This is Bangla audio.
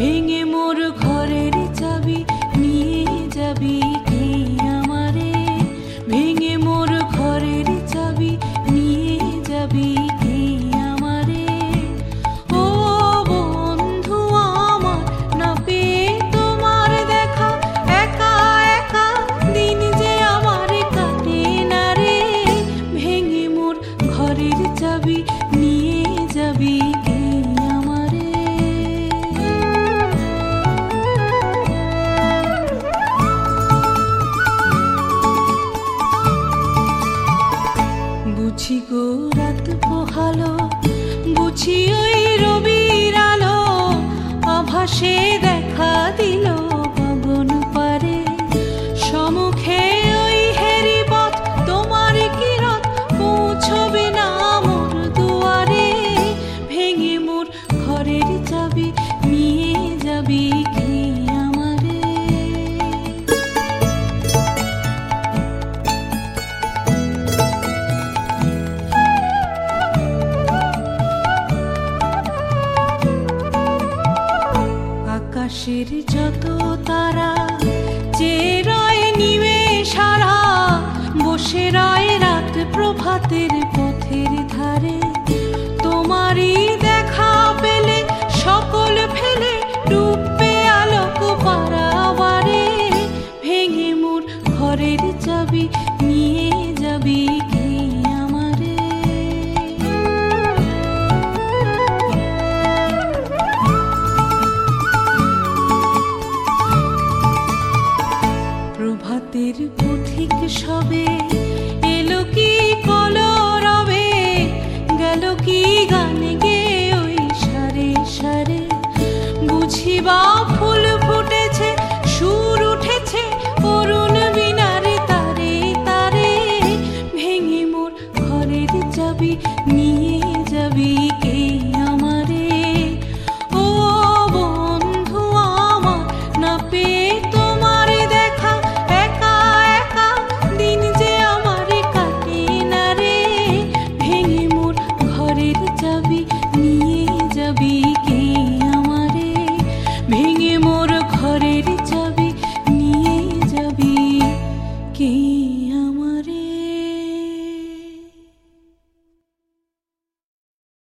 ভেঙে মোর ঘরের চাবি, নিয়ে যাবি কে আমারে? ভেঙে মোর ঘরের চাবি, নিয়ে যাবি কে আমারে? ও বন্ধু আমার, না পেয়ে দেখা, একা দিন যে আমার কাটে না ভেঙে মোর ঘরের চাবি, নিয়ে যাবি বুঝি গো রাত পোহালো বুঝি আকাশের যত তারা, যে রয় নিবে সারা, বসে রয় রাত প্রভাতের পথের ধারে। তোমারই দেখা পেলে, সকল ফেলে ডুববে আলোক পারাবারে ভেঙে মোর ঘরের চাবি, নিয়ে যাবি প্রভাতের পথিক সবে। এলো কি কলরবে? গেল কি গান গে ওই সারে সারে? বুঝিবা am.